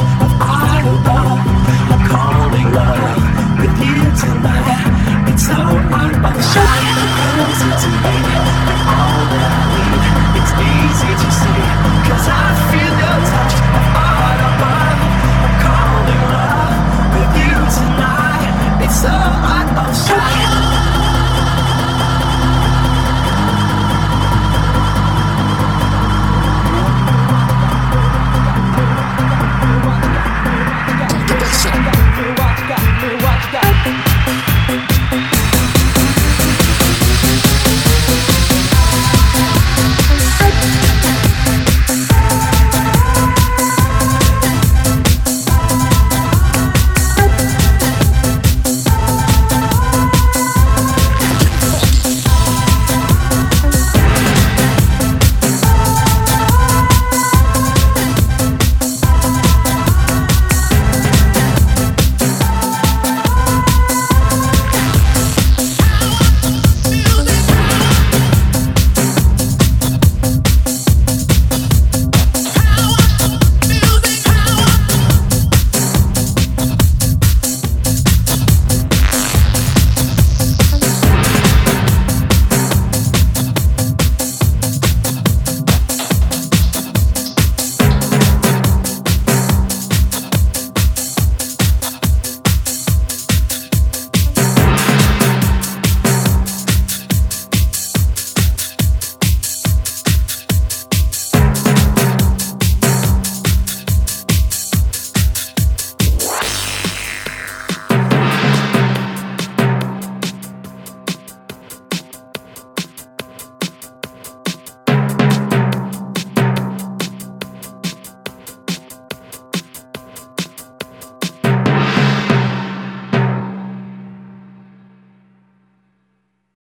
much